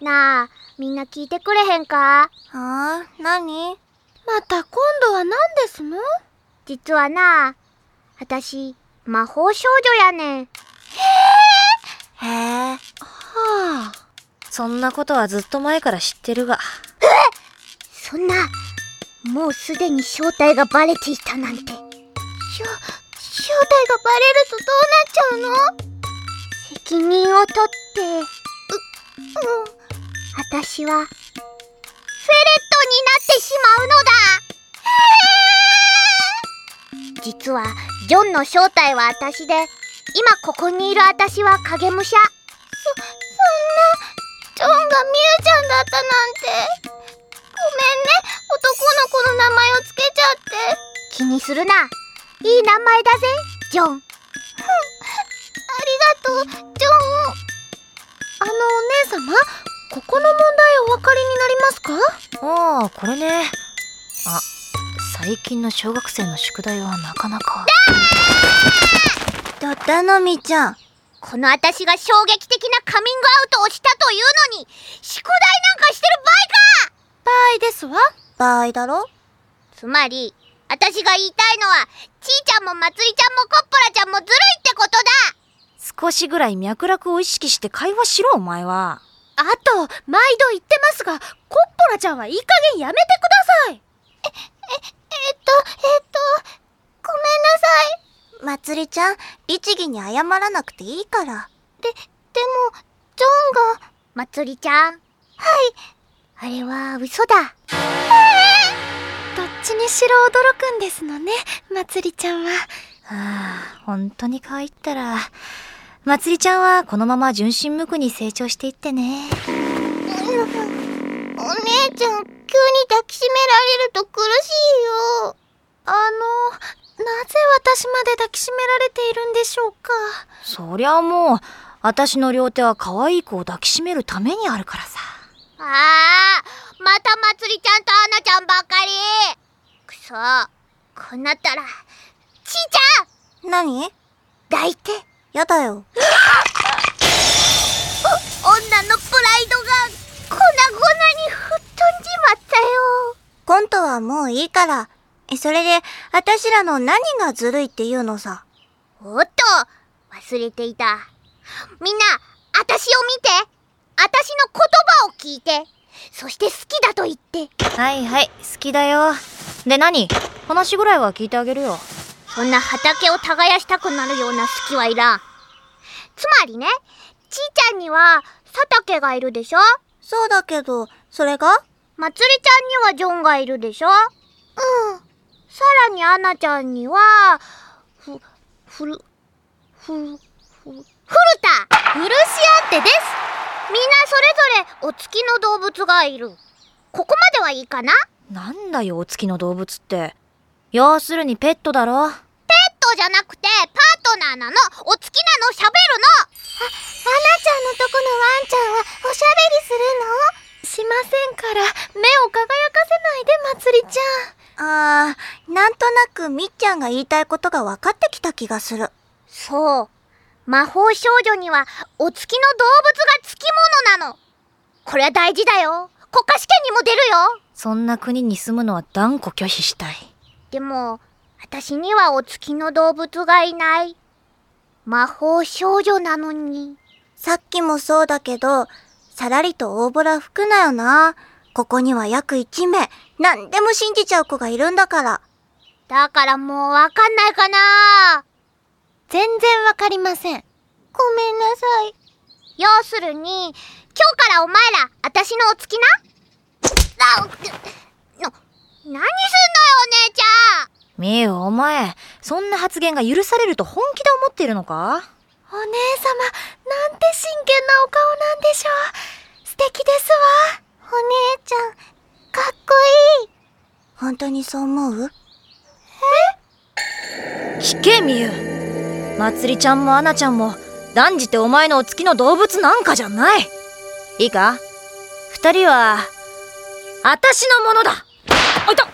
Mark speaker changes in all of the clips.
Speaker 1: なあ、みんな聞いてくれへんか？
Speaker 2: はあ、何？
Speaker 3: また今度は何ですの
Speaker 1: 実はな、私、魔法少女やねん。
Speaker 2: へえ。
Speaker 3: はあ。
Speaker 4: そんなことはずっと前から知ってるが。
Speaker 1: そんな、もうすでに正体がバレていたなんて。
Speaker 3: しょ、正体がバレるとどうなっちゃうの？
Speaker 1: 責任を取って、う、うん。私は、フェレットになってしまうのだ実は、ジョンの正体は私で、今ここにいる私は影武者。
Speaker 3: そ、そんな、ジョンがミュウちゃんだったなんて。ごめんね、男の子の名前をつけちゃって。
Speaker 1: 気にするな。いい名前だぜ、ジョン。
Speaker 3: ありがとう、ジョン。あのお姉様、ここのか？
Speaker 4: ああ、これね。あ、最近の小学生の宿題はなかなか。
Speaker 2: だったのみちゃん。
Speaker 1: この私が衝撃的なカミングアウトをしたというのに、宿題なんかしてる
Speaker 3: 場合ですわ。
Speaker 2: 場合だろ？
Speaker 1: 場合かつまり、私が言いたいのは、ちーちゃんもまつりちゃんもコッポラちゃんもずるいってことだ
Speaker 4: 少しぐらい脈絡を意識して会話しろ、お前は。
Speaker 3: あと、毎度言ってますが、コッポラちゃんはいい加減やめてください。え、え、えっと、えっと、ごめんなさい。
Speaker 2: まつりちゃん、律儀に謝らなくていいから。
Speaker 3: で、でも、ジョンが。
Speaker 1: まつりちゃん。
Speaker 3: はい。
Speaker 1: あれは嘘だ。
Speaker 3: どっちにしろ驚くんですのね、まつりちゃんは。
Speaker 4: はあ、本当に可愛いったら。まつりちゃんはこのまま純真無垢に成長していってね。
Speaker 3: お姉ちゃん、急に抱きしめられると苦しいよ。あの、なぜ私まで抱きしめられているんでしょうか？
Speaker 4: そりゃもう、私の両手は可愛い子を抱きしめるためにあるからさ。
Speaker 1: ああ、またまつりちゃんとアナちゃんばっかり。くそ、こうなったら、ちーちゃん
Speaker 2: 何？
Speaker 1: 抱いて。
Speaker 2: やだよ。
Speaker 1: お、女のプライドが、粉々に吹っ飛んじまったよ。
Speaker 2: コントはもういいから。え、それで、あたしらの何がずるいっていうのさ。
Speaker 1: おっと、忘れていた。みんな、あたしを見て。あたしの言葉を聞いて。そして好きだと言って。
Speaker 4: はいはい、好きだよ。で何？話ぐらいは聞いてあげるよ。
Speaker 1: そんな畑を耕したくなるような好きはいらん。つまりね、ちーちゃんには、佐竹がいるでしょ？
Speaker 2: そうだけど、それが？
Speaker 1: まつりちゃんにはジョンがいるでしょ？
Speaker 3: うん。
Speaker 1: さらにアナちゃんには、ふ、ふる、ふる、ふる、ふるた
Speaker 3: フルシアンテです。
Speaker 1: みんなそれぞれお付きの動物がいる。ここまではいいかな？
Speaker 4: なんだよ、お付きの動物って。要するにペットだろ。
Speaker 1: ペットじゃなくて、パートナーなのお付きなの喋るの
Speaker 3: アナちゃんのとこのワンちゃんはおしゃべりするのしませんから、目を輝かせないで、まつりち
Speaker 2: あー、なんとなくみっちゃんが言いたいことが分かってきた気がする。
Speaker 1: そう。魔法少女にはお付きの動物が付き物なの。これは大事だよ。国家試験にも出るよ。
Speaker 4: そんな国に住むのは断固拒否したい。
Speaker 1: でも、私にはお付きの動物がいない。魔法少女なのに。
Speaker 2: さっきもそうだけど、さらりと大ボラ吹くなよな。ここには約1名、何でも信じちゃう子がいるんだから。
Speaker 1: だからもうわかんないかな。
Speaker 3: 全然わかりません。ごめんなさい。
Speaker 1: 要するに、今日からお前ら、私のお付きな？あ、な、何すんのよ、お姉ちゃん
Speaker 4: みゆ、お前、そんな発言が許されると本気で思っているのか？
Speaker 3: お姉様、なんて真剣なお顔なんでしょう。素敵ですわ。お姉ちゃん、かっこいい。
Speaker 2: 本当にそう思う？
Speaker 4: 聞け、みゆ。まつりちゃんもアナちゃんも、断じてお前のお付きの動物なんかじゃない。いいか？二人は、あたしのものだあいた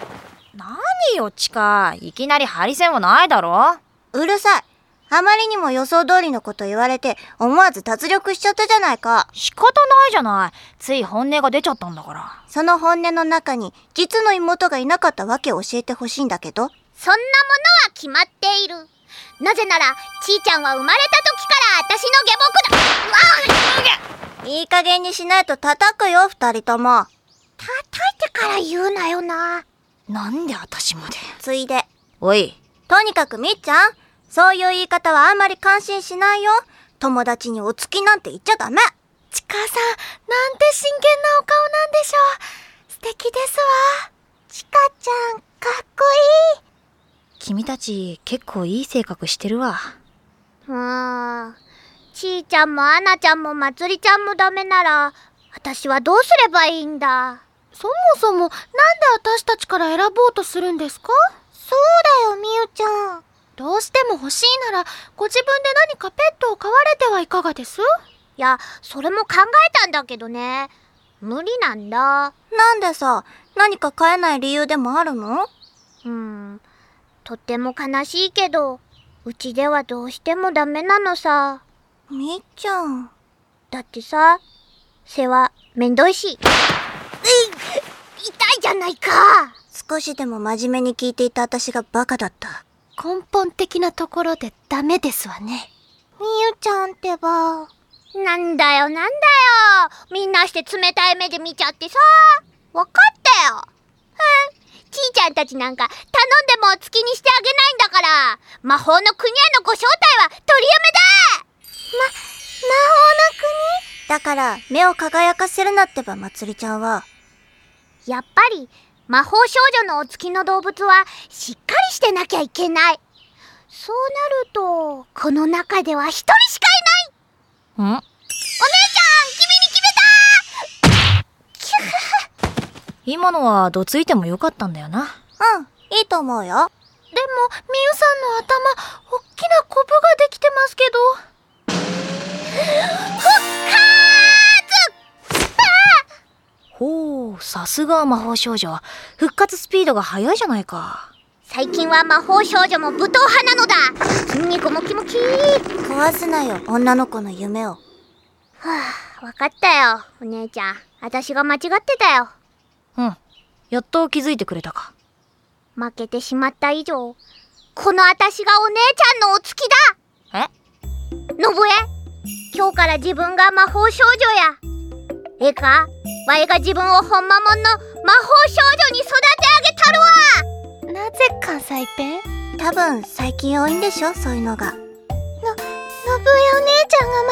Speaker 4: 何よ、チカ。いきなりハリセンはないだろ
Speaker 2: うるさい。あまりにも予想通りのこと言われて思わず脱力しちゃったじゃないか。
Speaker 4: 仕方ないじゃない。つい本音が出ちゃったんだから。
Speaker 2: その本音の中に実の妹がいなかったわけを教えてほしいんだけど。
Speaker 1: そんなものは決まっているなぜならちーちゃんは生まれた時から私の下僕だ
Speaker 2: いい加減にしないと叩くよ、二人とも。
Speaker 1: 叩いてから言うなよな
Speaker 4: なんで私まで。
Speaker 2: ついで。
Speaker 4: おい、
Speaker 2: とにかくみっちゃん、そういう言い方はあんまり感心しないよ。友達にお付きなんて言っちゃダメ。
Speaker 3: ちかさん、なんて真剣なお顔なんでしょう。素敵ですわ。
Speaker 1: ちかちゃんかっこいい
Speaker 4: 君たち結構いい性格してるわ。
Speaker 1: うーん。ちーちゃんもあなちゃんもまつりちゃんもダメなら、私はどうすればいいんだ？
Speaker 3: そもそも、なんで私たちから選ぼうとするんですか？
Speaker 1: そうだよ、みゆちゃん。
Speaker 3: どうしても欲しいなら、ご自分で何かペットを飼われてはいかがです？
Speaker 1: いや、それも考えたんだけどね。無理なんだ。
Speaker 2: なんでさ、何か飼えない理由でもあるの？
Speaker 1: うん。とっても悲しいけど、うちではどうしてもダメなのさ。
Speaker 2: みっちゃん。
Speaker 1: だってさ、世話めんどいし。い痛いじゃないか
Speaker 2: 少しでも真面目に聞いていた私がバカだった。
Speaker 3: 根本的なところでダメですわね。
Speaker 1: みゆちゃんってば。なんだよなんだよみんなして冷たい目で見ちゃってさ。わかったよ。うん。ちーちゃんたちなんかもお付きにしてあげないんだから。魔法の国へのご招待は取りやめだま、魔
Speaker 2: だから、目を輝かせるなってば、まつりちゃんは。
Speaker 1: 法の国やっぱり、魔法少女のお付きの動物はしっかりしてなきゃいけない。そうなると、この中では一人しかいない
Speaker 4: ん？
Speaker 1: お姉ちゃん君に決めた
Speaker 4: 今のはどついてもよかったんだよな。
Speaker 2: うん、いいと思うよ。
Speaker 3: でも、みゆさんの頭、おっきなコブができてますけど。
Speaker 4: ほう、さすが魔法少女。復活スピードが速いじゃないか。
Speaker 1: 最近は魔法少女も武闘派なのだ筋肉ムキムキ
Speaker 2: 壊すなよ、女の子の夢を。
Speaker 1: はあ、わかったよ、お姉ちゃん。私が間違ってたよ。
Speaker 4: うん。やっと気づいてくれたか。
Speaker 1: 負けてしまった以上、この私がお姉ちゃんのお付きだ。
Speaker 4: え？
Speaker 1: のぶえ今日から自分が魔法少女や。ええかわいが自分をほんまもんの魔法少女に育て上げたるわ。
Speaker 3: なぜ関西弁
Speaker 2: 多分、最近多いんでしょ、そういうのが。
Speaker 1: のぶえお姉ちゃんが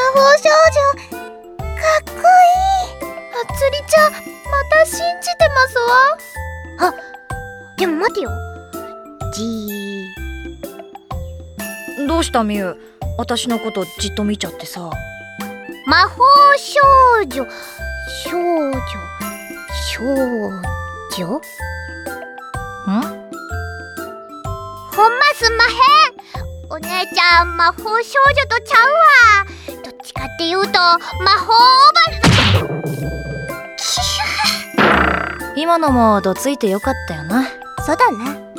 Speaker 4: したみゆ私のことじっと見ちゃってさ。
Speaker 1: 魔法少女。少女。少女？
Speaker 4: ん？
Speaker 1: ほんますんまへん。お姉ちゃん魔法少女とちゃうわ。どっちかっていうと魔法おば
Speaker 4: 今のもどついてよかったよな。
Speaker 2: そうだね。